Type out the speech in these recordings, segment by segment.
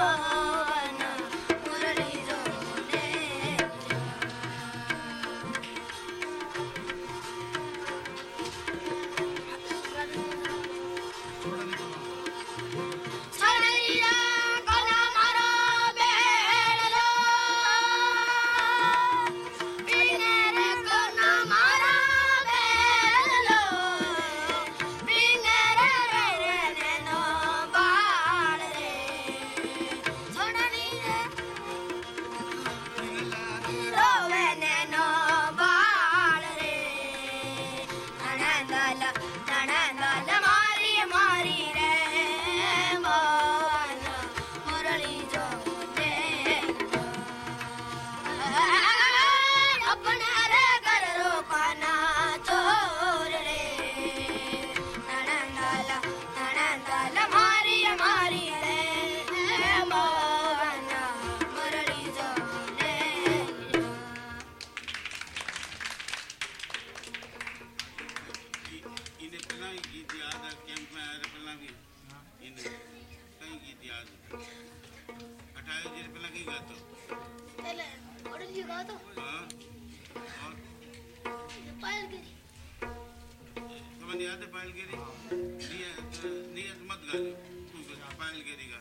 啊 समझ आते पायल गिरी। नियत नियत मत गाली पायल गिरी का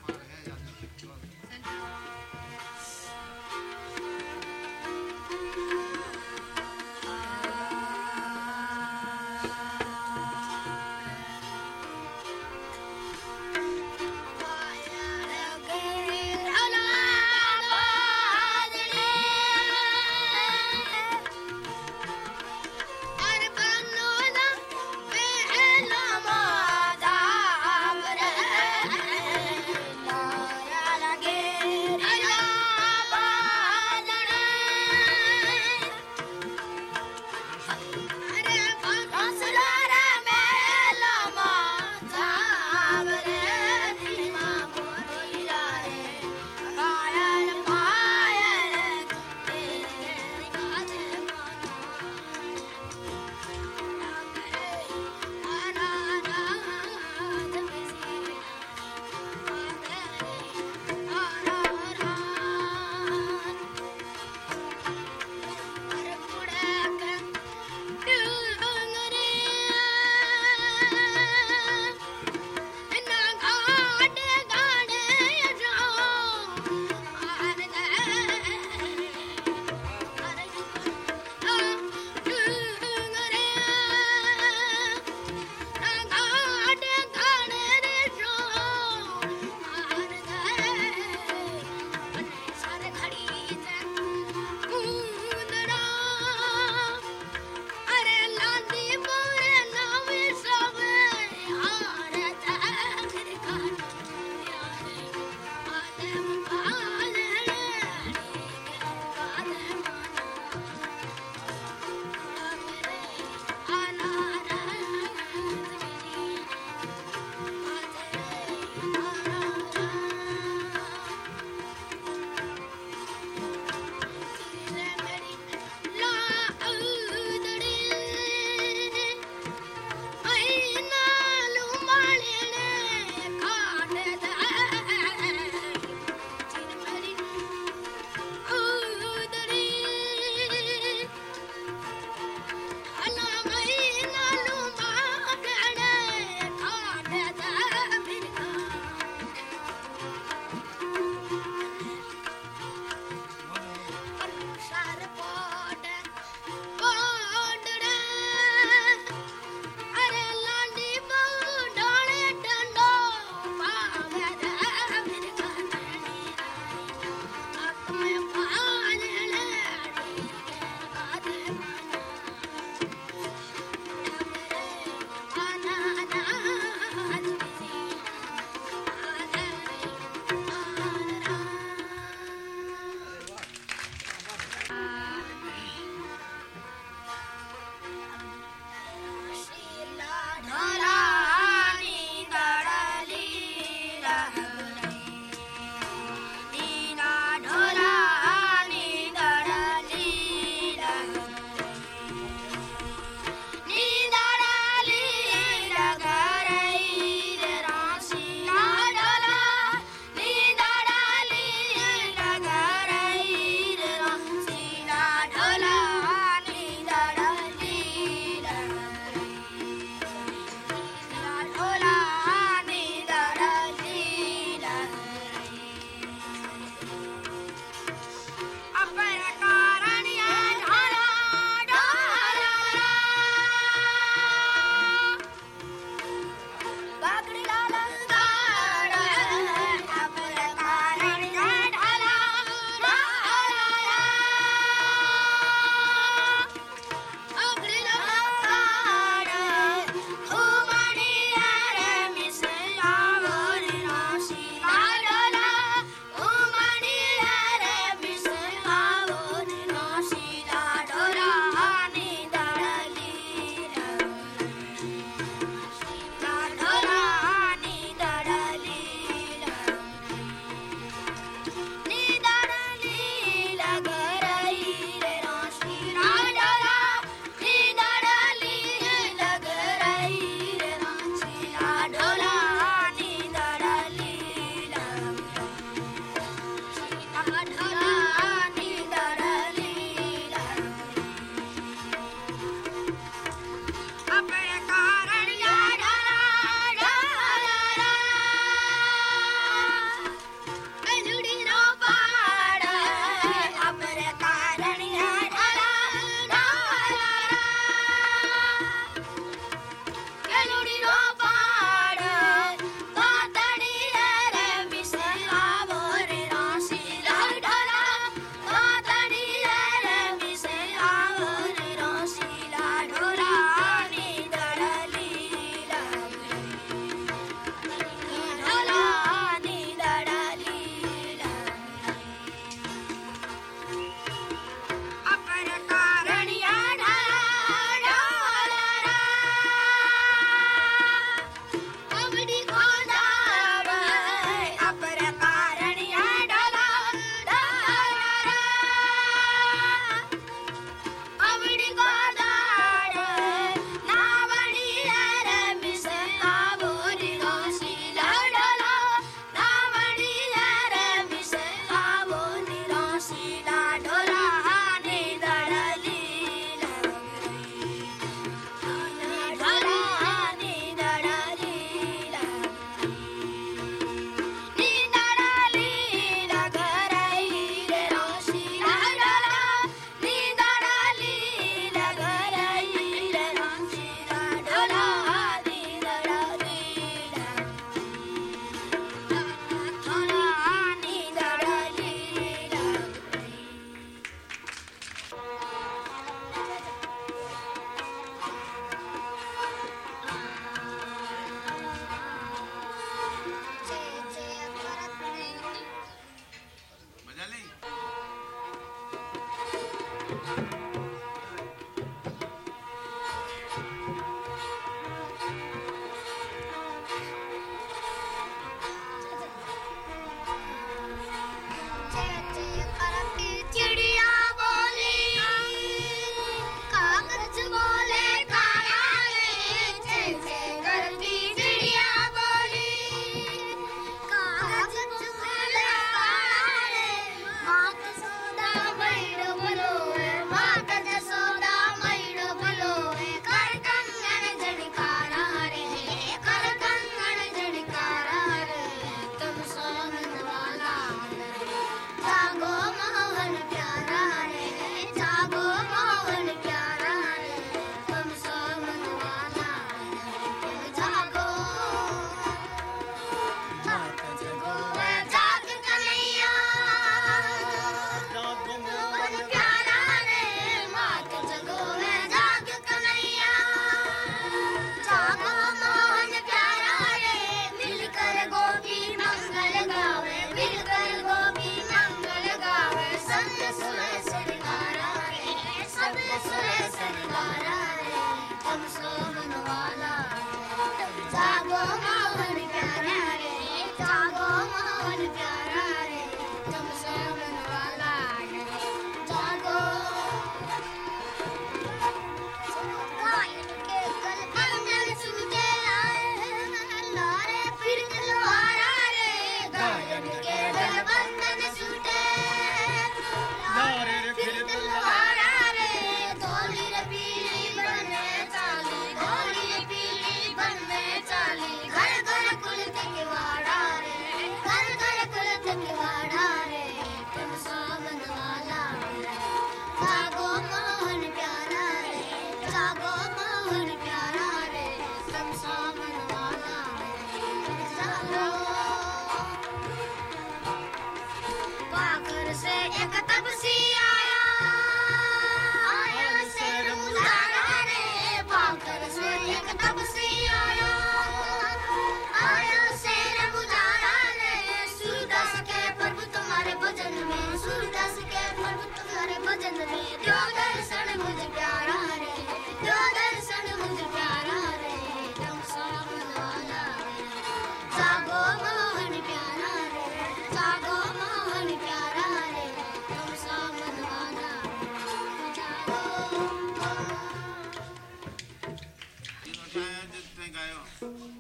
સાયા જ તે ગાયો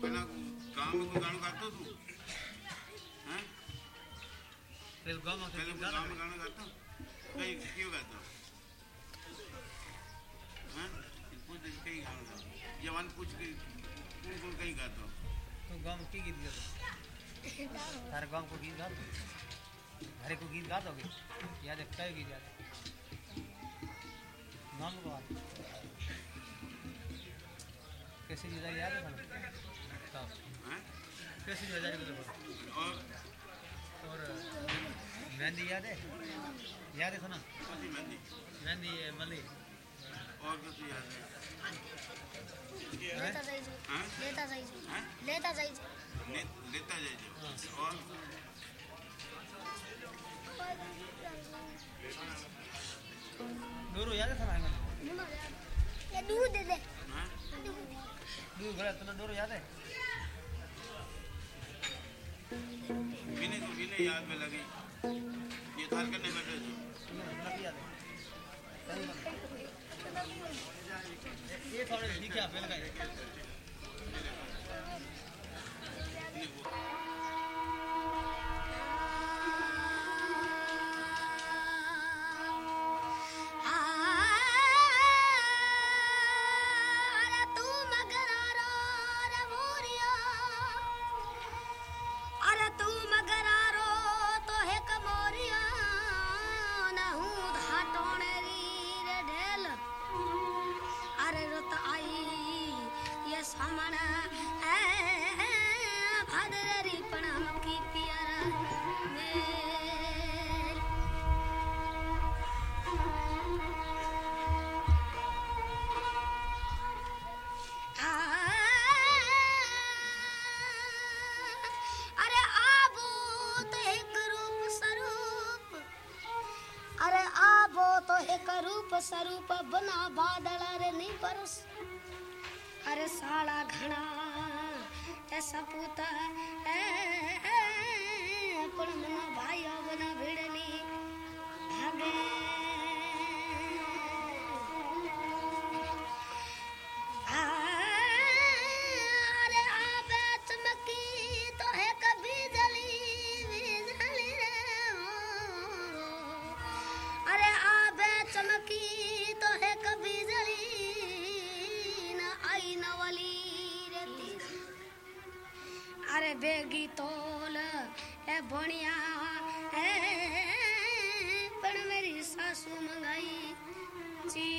પેલા ગામ કોઈ ગાણું ગાતો તું હે પેલું ગામ પેલું ગામ ગાણું ગાતો કઈ કયું ગાતો હા પૂછ કઈ ગાણું ગાતો જવાન પૂછ કઈ કોણ કોણ કઈ ગાતો તું ગામ કી ગીત ગાતો તારે ગામ કો ગીત ગાતો હરે કો ગીત ગાતો કે યાદ કયું ગીત ગાતો નામ કો कैसे जुदा याद है कैसे जुदा और और मेहंदी याद है याद है सुना मेहंदी मली और कुछ याद है लेता जाइए लेता जाइए लेता जाइए लेता जाइए और नूरू याद है सुना ये दूध दे दे दूध दूर भरा तुम्हें डोरो याद है? गिने तो गिने याद में लगी। ये थाल करने बैठे थे। लगी याद है ये थोड़े लिखा फैल गए बेगी तोल ए बणिया है पर मेरी सासू मंगाई जी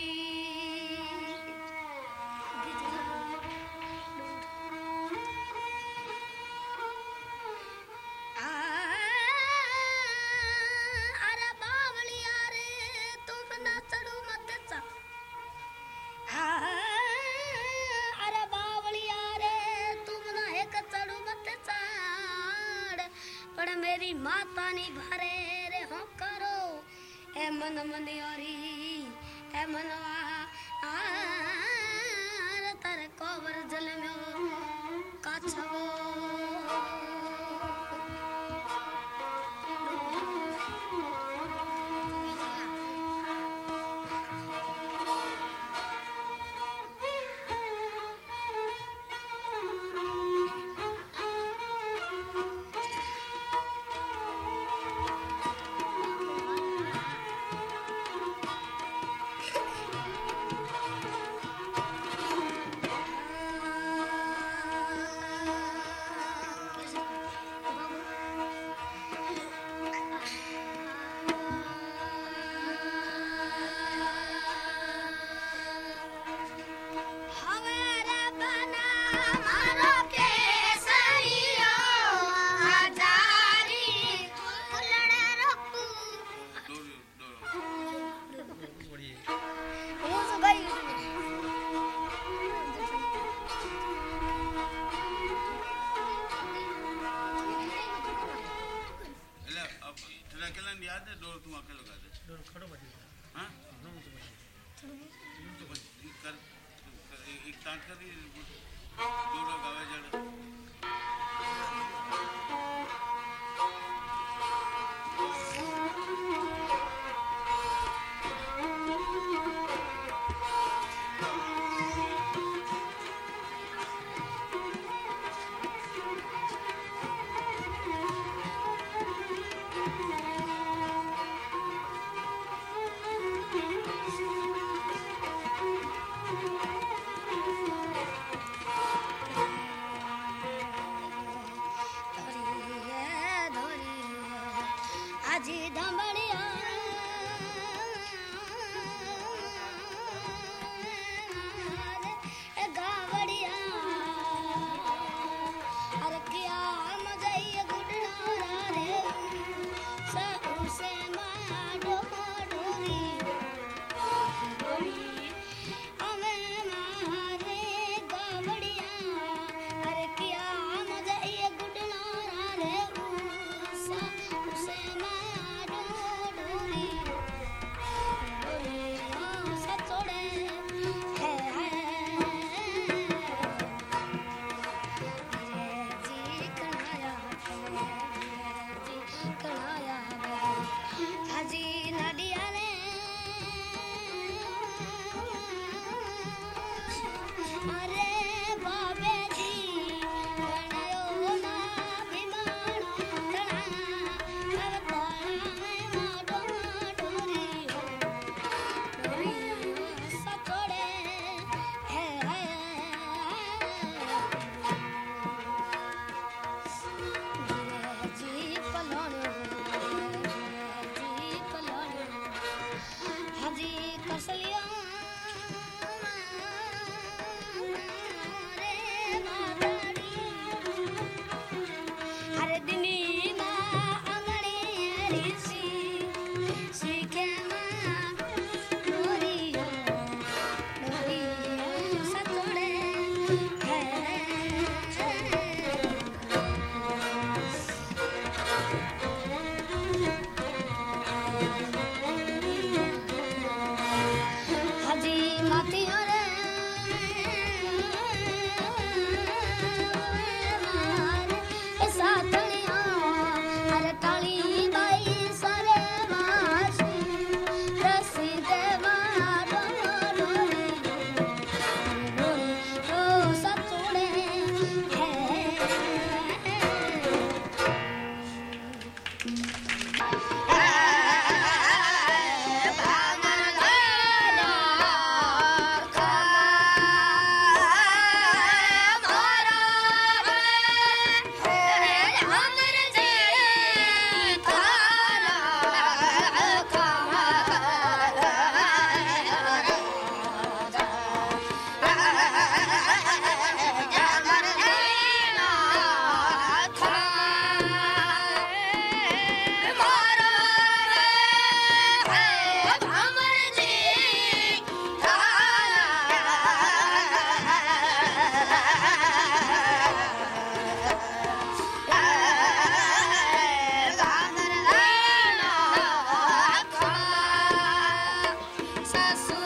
Jesus.